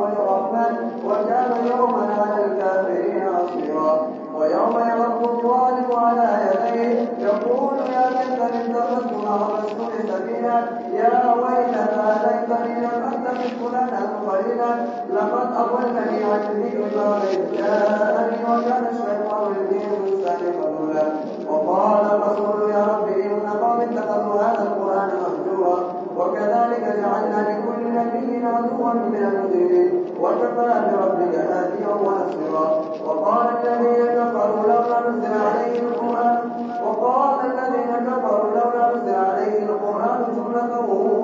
ولرحمة وكان يوما على الكافرين عصيرا ويوم يرقب الظالم على يديه يقول يا ليتني اتخذت مع الرسول سبيلا. يا ويلتى ليتني لم أتخذ فلانا خليلا لقد أضلني عن ذكر الله جاءني وكان الشيطان لي انسان خذولا وقال الرسول يا ربي إن قوم اتخذوا هذا القرآن مهجورا. وكذلك جعلنا لكل نبي عدوا من المجرمين وكفى بربك هاديا ونصيرا. وقال الذين كفروا لولا نزل عليه القرآن وقال الذين كفروا لولا نزل عليه القرآن جملة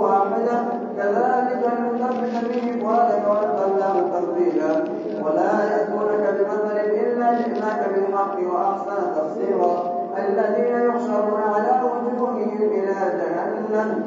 واحدة كذلك لنثبت به فؤادك ونزلناه تفصيلا ولا يأتونك بمثل إلا جئناك بالحق وأحسن تفسيرا. الذين يحشرون على وجوههم إلى جهنم.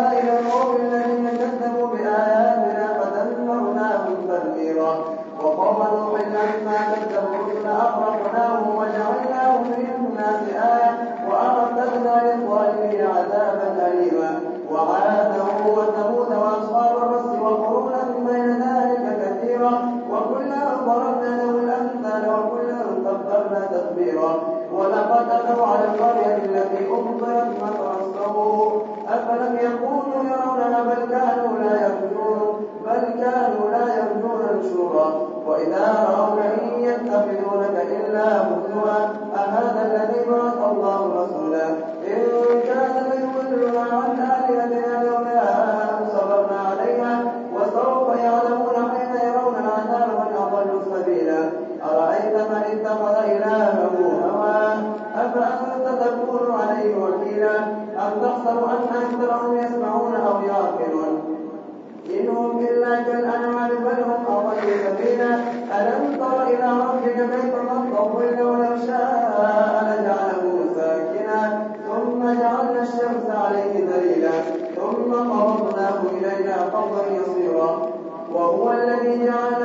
هو الذي جعل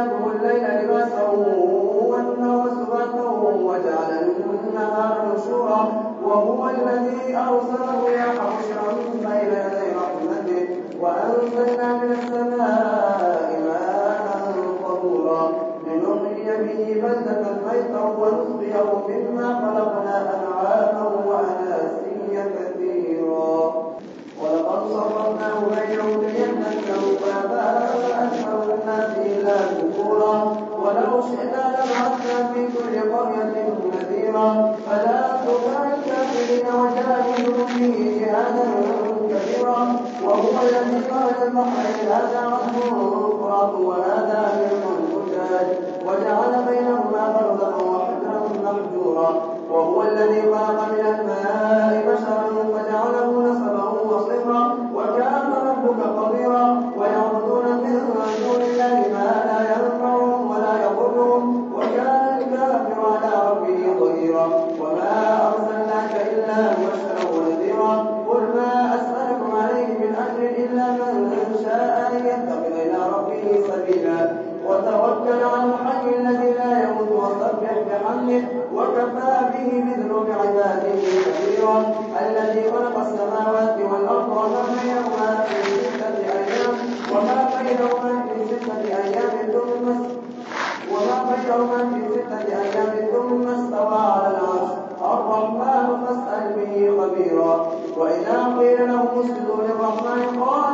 ستة أيام ثم وما بينهما في ستة أيام ثم استوى على العرش. الرحمن فاسأل به خبيرا. وإذا قيل لهم اسجدوا للرحمن قال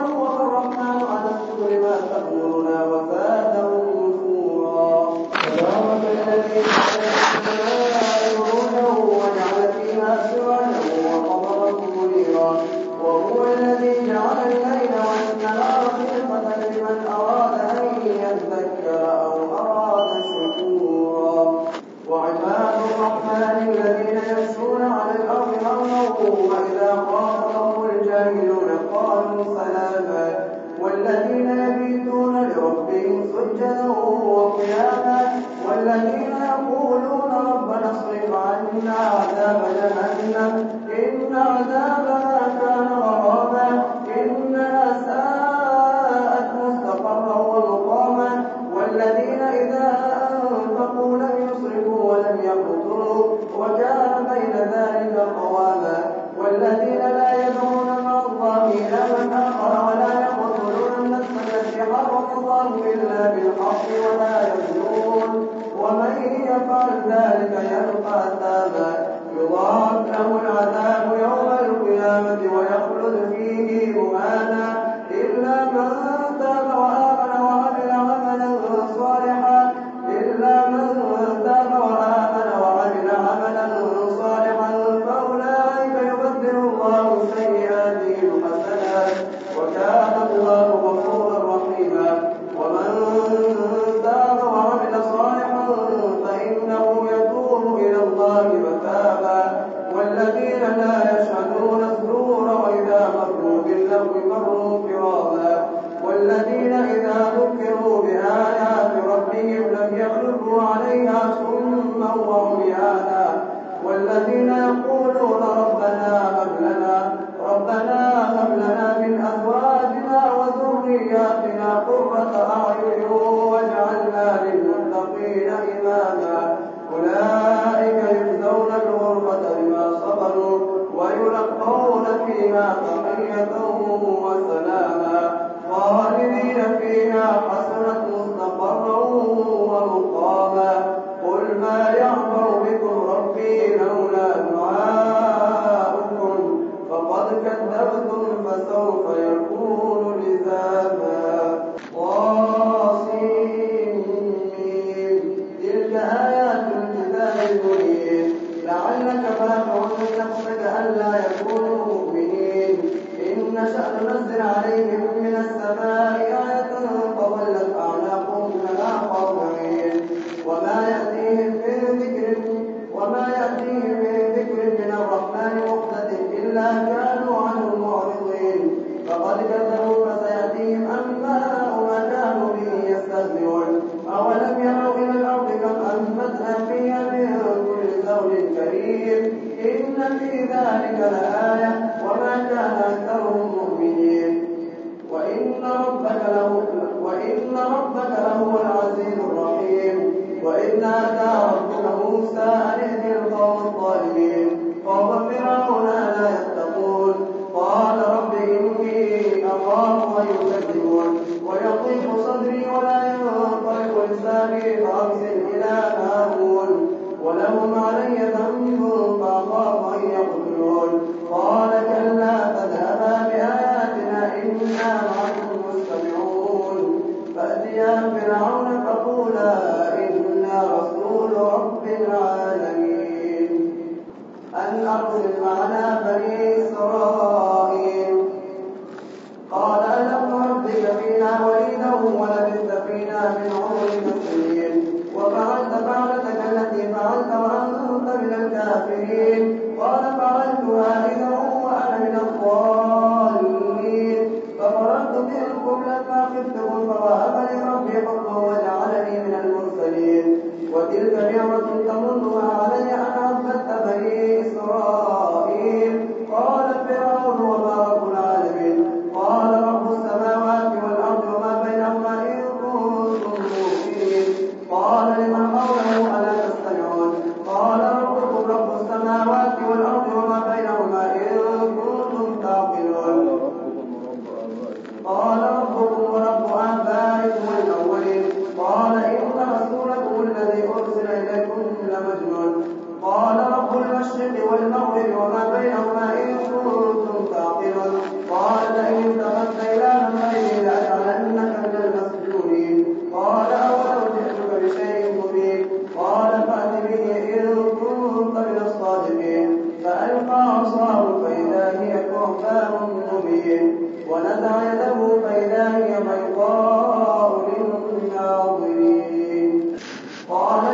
وتلك نعمة تمنها علي أن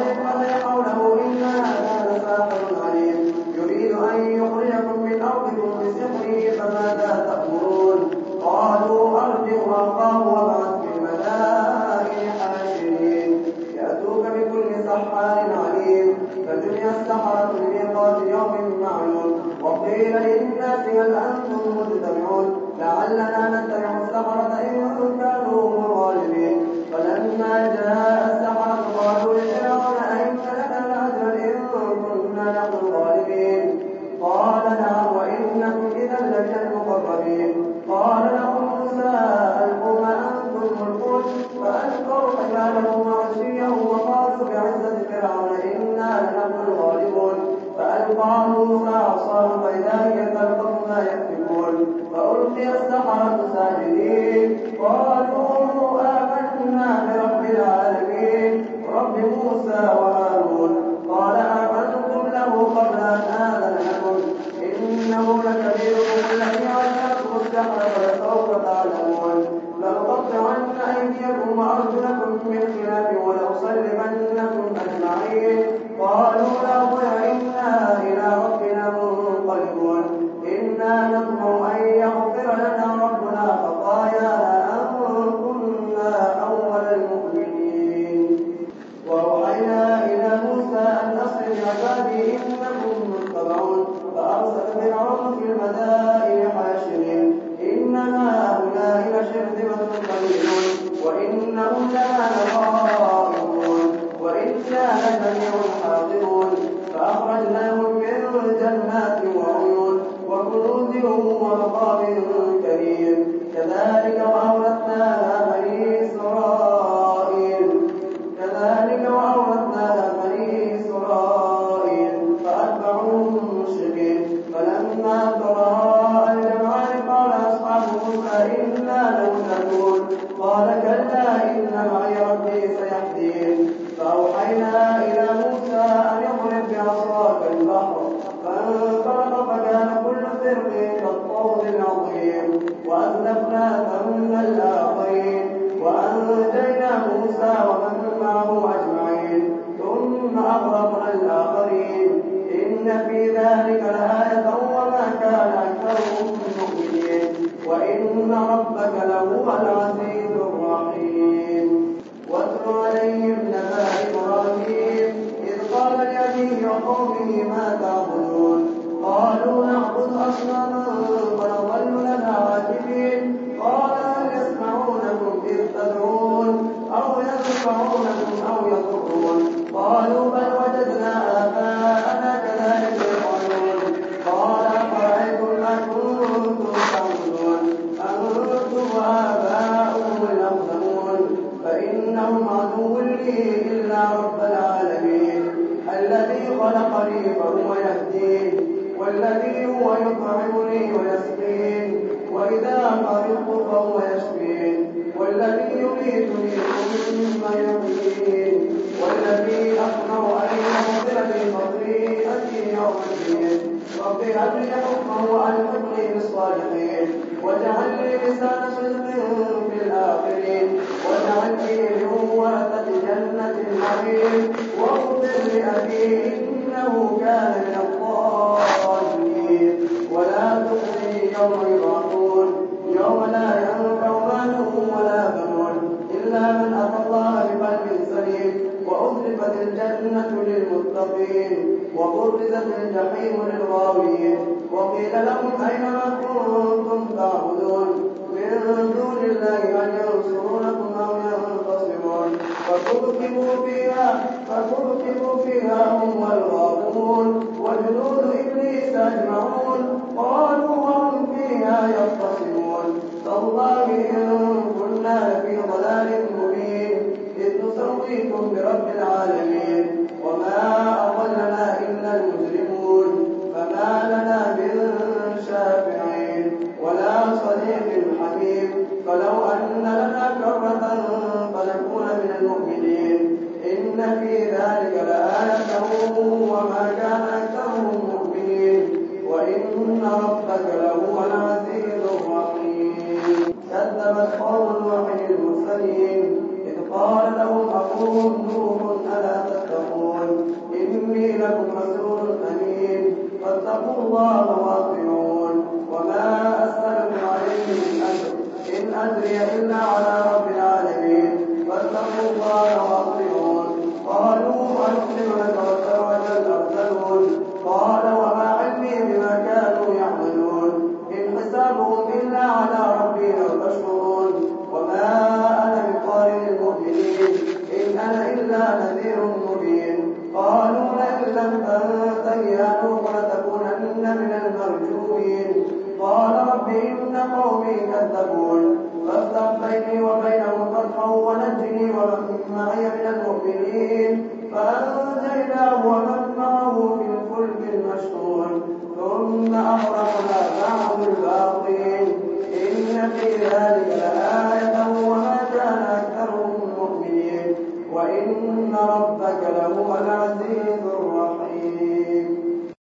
يقضي قوله إنا هذا لساقر عليم. يريد أن يخرجكم من أرضكم بسقره فماذا تأمرون؟ قالوا أرجع أخاه وبعث في المدائن حاشرين. يأتوك بكل سحار عليم. فجمع السحرة لميقات يوم معلوم. وقيل للناس هل أنتم مجتمعون؟ لعلنا نتبع السحرة إن كانوا هم الظالمين فلما جاء السحرة قالوا يا والذي أخبر أن يغفر بخطيئتي يوم الدين. رب هب حكمه عن حكمه بالصالحين. واجعل لي لسان صدق في الآخرين. واجعلني من ورثة جنة الحميم واغفر لأبي إنه كان من الضالين ولا تخزي يوم يبعثون. يوم لا ينفع مال ولا بنون. إلا من أتى الله بقلب سليم وأزلفت الجنة للمتقين وبرزت الجحيم للغاوين وقيل لهم أين ما كنتم تعبدون؟ من دون الله أن ينصرونكم أو ينتصرون فكبكبوا فيها فكبكبوا فيها هم والغابون وجنود إبليس أجمعون قالوا وهم فيها يختصمون. تالله إن كنا لفي ضلال مبين إذ نسويكم برب العالمين. وما أضلنا إلا المسلمين الله راجعون وما أسألكم عليه من أجر. إن أجري إلا على مؤمن مؤمنا تقول